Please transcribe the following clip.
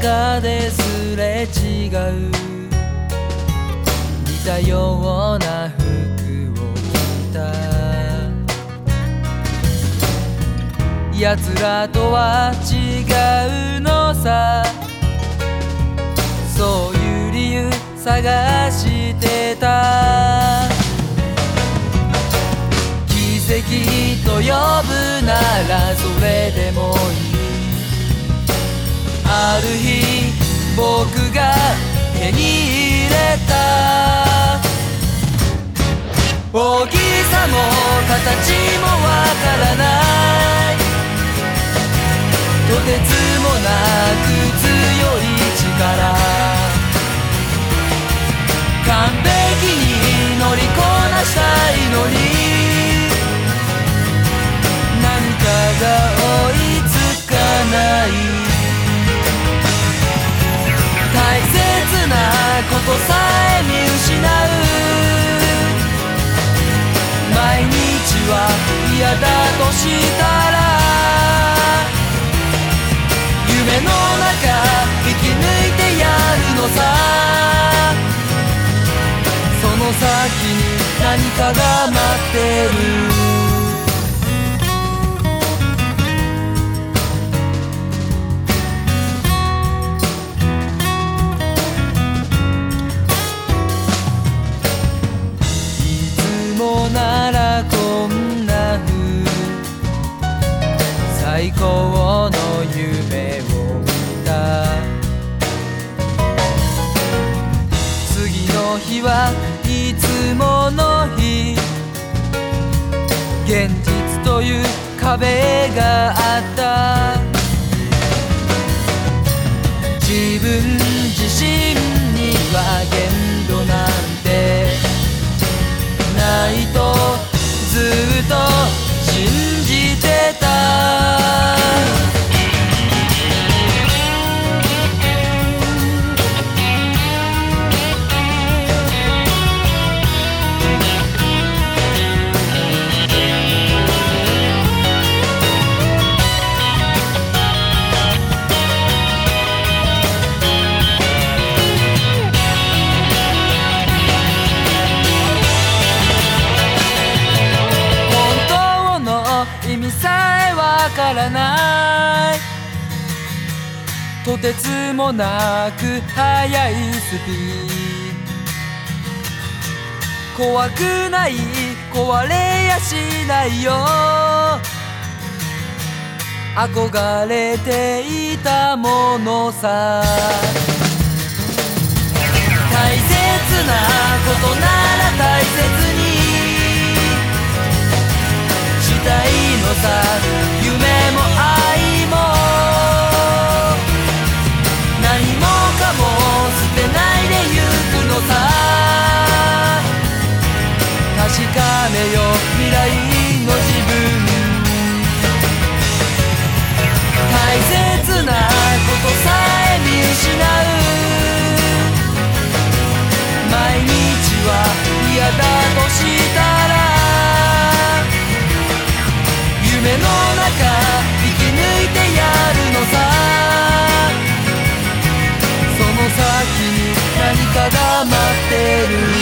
中ですれ違う似たような服を着た。奴らとは違うのさ。そういう理由探してた。奇跡と呼ぶならそれでもいい。手に入れた。大きさも形もわからない。とてつもない。は嫌だとしたら夢の中生き抜いてやるのさ。その先に何かが待ってる。壁があった。自分自身からない。とてつもなく速いスピード。怖くない壊れやしないよ。憧れていたものさ。大切なことなら大切。に中生き抜いてやるのさ。その先に何かが待ってる。